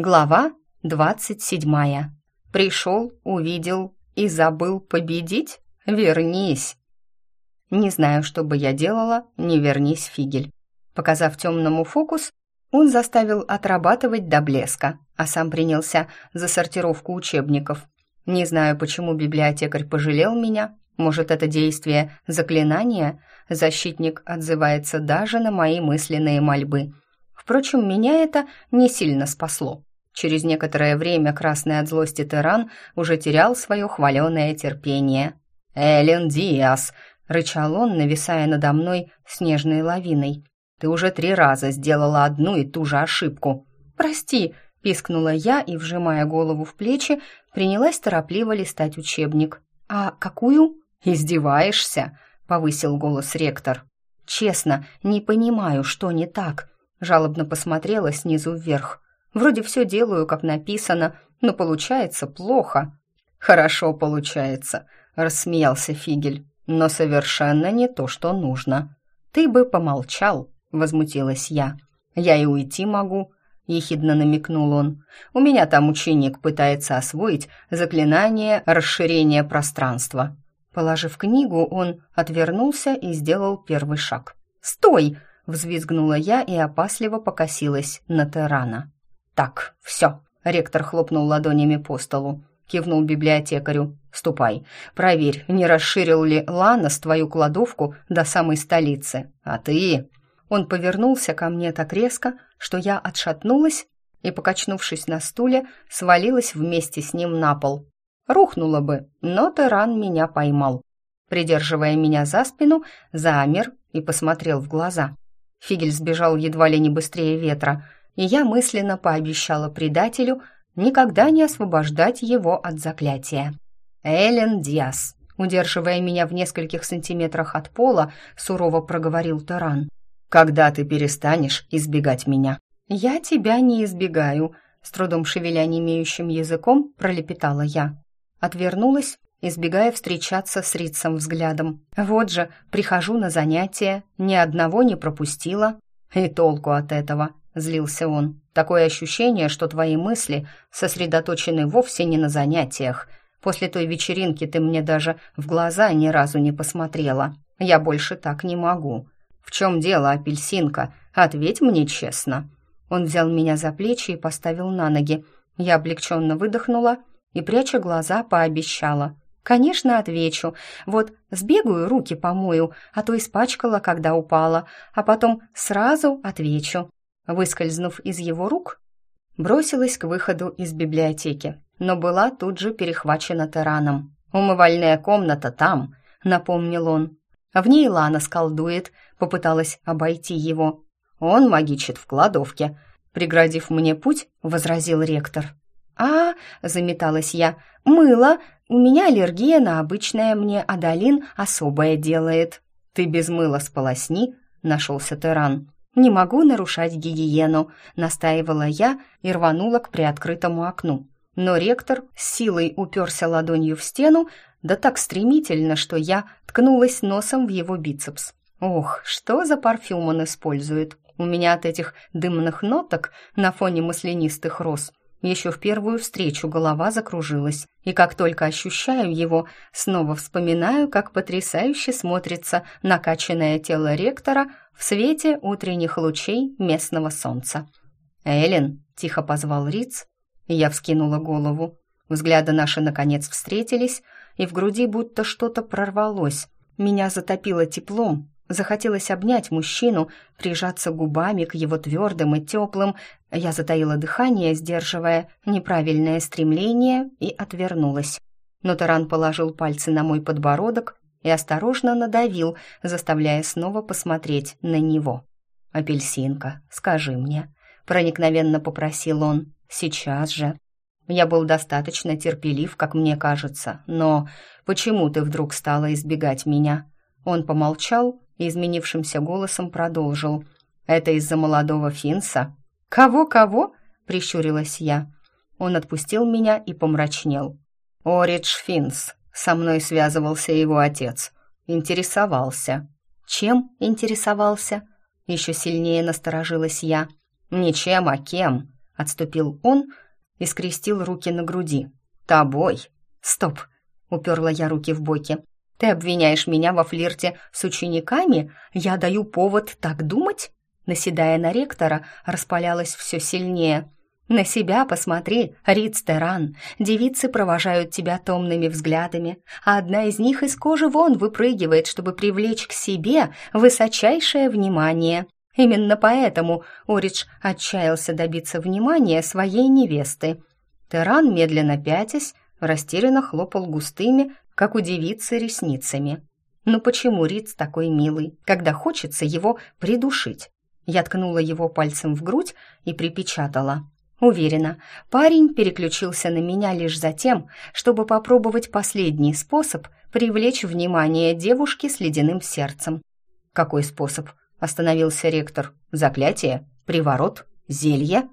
Глава двадцать седьмая. Пришел, увидел и забыл победить? Вернись. Не знаю, что бы я делала, не вернись, Фигель. Показав темному фокус, он заставил отрабатывать до блеска, а сам принялся за сортировку учебников. Не знаю, почему библиотекарь пожалел меня. Может, это действие заклинания? Защитник отзывается даже на мои мысленные мольбы. Впрочем, меня это не сильно спасло. Через некоторое время красный от злости тиран уже терял свое хваленое терпение. «Эллен Диас!» — рычал он, нависая надо мной снежной лавиной. «Ты уже три раза сделала одну и ту же ошибку». «Прости!» — пискнула я и, вжимая голову в плечи, принялась торопливо листать учебник. «А какую?» «Издеваешься?» — повысил голос ректор. «Честно, не понимаю, что не так», — жалобно посмотрела снизу вверх. Вроде все делаю, как написано, но получается плохо». «Хорошо получается», — рассмеялся Фигель, «но совершенно не то, что нужно». «Ты бы помолчал», — возмутилась я. «Я и уйти могу», — ехидно намекнул он. «У меня там ученик пытается освоить заклинание расширения пространства». Положив книгу, он отвернулся и сделал первый шаг. «Стой!» — взвизгнула я и опасливо покосилась на Терана. «Так, все», — ректор хлопнул ладонями по столу, кивнул библиотекарю. «Ступай, проверь, не расширил ли Ланос твою кладовку до самой столицы. А ты...» Он повернулся ко мне так резко, что я отшатнулась и, покачнувшись на стуле, свалилась вместе с ним на пол. Рухнула бы, но Теран меня поймал. Придерживая меня за спину, замер и посмотрел в глаза. Фигель сбежал едва ли не быстрее ветра — и я мысленно пообещала предателю никогда не освобождать его от заклятия. «Эллен Диас», удерживая меня в нескольких сантиметрах от пола, сурово проговорил Таран. «Когда ты перестанешь избегать меня?» «Я тебя не избегаю», с трудом шевеля немеющим языком, пролепетала я. Отвернулась, избегая встречаться с Рицем взглядом. Вот же, прихожу на занятия, ни одного не пропустила. И толку от этого злился он. Такое ощущение, что твои мысли сосредоточены вовсе не на занятиях. После той вечеринки ты мне даже в глаза ни разу не посмотрела. Я больше так не могу. В чем дело, апельсинка? Ответь мне честно. Он взял меня за плечи и поставил на ноги. Я облегченно выдохнула и, пряча глаза, пообещала. «Конечно, отвечу. Вот сбегаю, руки помою, а то испачкала, когда упала, а потом сразу отвечу выскользнув из его рук, бросилась к выходу из библиотеки, но была тут же перехвачена Тераном. «Умывальная комната там», — напомнил он. В ней Лана сколдует, попыталась обойти его. «Он магичит в кладовке», — преградив мне путь, возразил ректор. «А, — заметалась я, — мыло, у меня аллергия на обычное, мне Адалин особое делает». «Ты без мыла сполосни», — нашелся Теран. «Не могу нарушать гигиену», — настаивала я и рванула к приоткрытому окну. Но ректор с силой уперся ладонью в стену, да так стремительно, что я ткнулась носом в его бицепс. Ох, что за парфюм он использует? У меня от этих дымных ноток на фоне маслянистых роз еще в первую встречу голова закружилась, и как только ощущаю его, снова вспоминаю, как потрясающе смотрится накачанное тело ректора в свете утренних лучей местного солнца. «Эллен!» — тихо позвал Риц, я вскинула голову. Взгляды наши, наконец, встретились, и в груди будто что-то прорвалось. Меня затопило теплом, захотелось обнять мужчину, прижаться губами к его твердым и теплым. Я затаила дыхание, сдерживая неправильное стремление, и отвернулась. Но Таран положил пальцы на мой подбородок и осторожно надавил, заставляя снова посмотреть на него. «Апельсинка, скажи мне», — проникновенно попросил он, — «сейчас же». Я был достаточно терпелив, как мне кажется, но почему ты вдруг стала избегать меня?» Он помолчал и изменившимся голосом продолжил. «Это из-за молодого Финса?» «Кого-кого?» — прищурилась я. Он отпустил меня и помрачнел. «Оридж Финс», со мной связывался его отец. Интересовался. Чем интересовался? Еще сильнее насторожилась я. Ничем, а кем? отступил он и скрестил руки на груди. «Тобой!» «Стоп!» — уперла я руки в боки. «Ты обвиняешь меня во флирте с учениками? Я даю повод так думать?» Наседая на ректора, распалялась все сильнее. «На себя посмотри, Риц Теран. Девицы провожают тебя томными взглядами, а одна из них из кожи вон выпрыгивает, чтобы привлечь к себе высочайшее внимание. Именно поэтому Оридж отчаялся добиться внимания своей невесты. Теран, медленно пятясь, растерянно хлопал густыми, как у девицы, ресницами. «Ну почему Риц такой милый, когда хочется его придушить?» Я ткнула его пальцем в грудь и припечатала. Уверена, парень переключился на меня лишь за тем, чтобы попробовать последний способ привлечь внимание девушки с ледяным сердцем. «Какой способ?» Остановился ректор. «Заклятие? Приворот? Зелье?»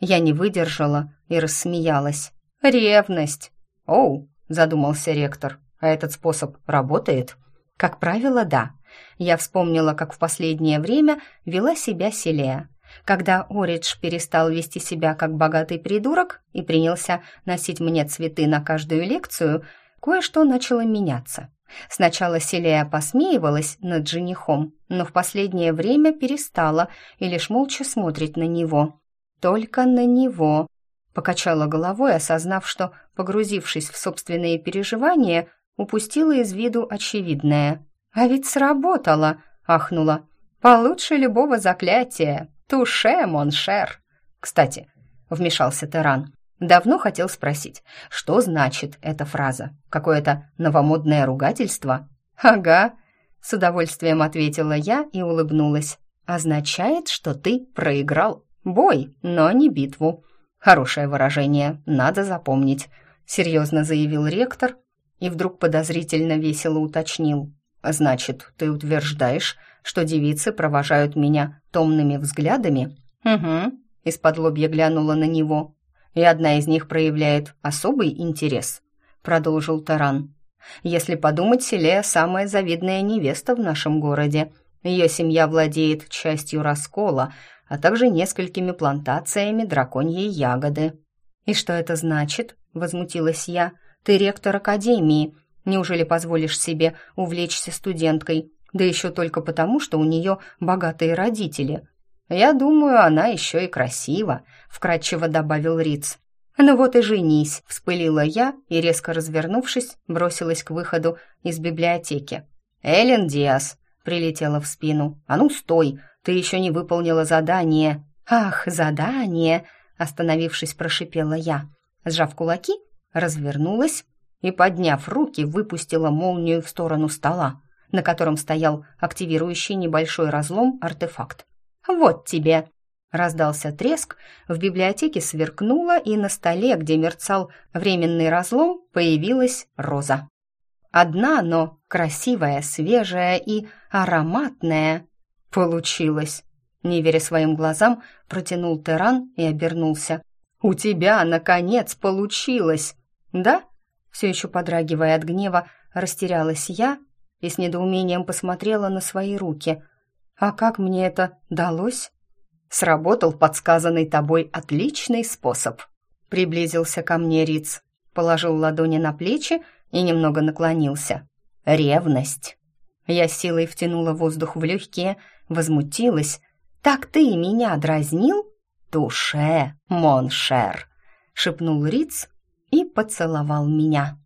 Я не выдержала и рассмеялась. «Ревность!» «Оу!» — задумался ректор. «А этот способ работает?» «Как правило, да». Я вспомнила, как в последнее время вела себя Селия. Когда Оридж перестал вести себя как богатый придурок и принялся носить мне цветы на каждую лекцию, кое-что начало меняться. Сначала Селия посмеивалась над женихом, но в последнее время перестала и лишь молча смотрит на него. Только на него. Покачала головой, осознав, что, погрузившись в собственные переживания, упустила из виду очевидное. «А ведь сработало!» — ахнула. «Получше любого заклятия! Туше, моншер!» «Кстати», — вмешался Теран, Давно хотел спросить, что значит эта фраза? Какое-то новомодное ругательство? Ага, с удовольствием ответила я и улыбнулась. Означает, что ты проиграл. Бой, но не битву. Хорошее выражение, надо запомнить, серьезно заявил ректор и вдруг подозрительно весело уточнил. Значит, ты утверждаешь, что девицы провожают меня томными взглядами? Угу, из-под лобья глянула на него и одна из них проявляет особый интерес», — продолжил Таран. «Если подумать, Селея самая завидная невеста в нашем городе. Ее семья владеет частью раскола, а также несколькими плантациями драконьей ягоды». «И что это значит?» — возмутилась я. «Ты ректор академии. Неужели позволишь себе увлечься студенткой? Да еще только потому, что у нее богатые родители. «Я думаю, она еще и красива», — вкратчиво добавил Риц. «Ну вот и женись», — вспылила я и, резко развернувшись, бросилась к выходу из библиотеки. «Эллен Диас», — прилетела в спину. «А ну, стой, ты еще не выполнила задание». «Ах, задание!» — остановившись, прошипела я. Сжав кулаки, развернулась и, подняв руки, выпустила молнию в сторону стола, на котором стоял активирующий небольшой разлом артефакт. «Вот тебе!» Раздался треск, в библиотеке сверкнуло, и на столе, где мерцал временный разлом, появилась роза. Одна, но красивая, свежая и ароматная. Получилось. Не веря своим глазам, протянул Теран и обернулся. «У тебя, наконец, получилось!» «Да?» Все еще подрагивая от гнева, растерялась я и с недоумением посмотрела на свои руки – а как мне это далось? Сработал подсказанный тобой отличный способ. Приблизился ко мне Риц, положил ладони на плечи и немного наклонился. Ревность. Я силой втянула воздух в легкие, возмутилась. «Так ты меня дразнил?» «Туше, моншер!» — шепнул Риц и поцеловал меня.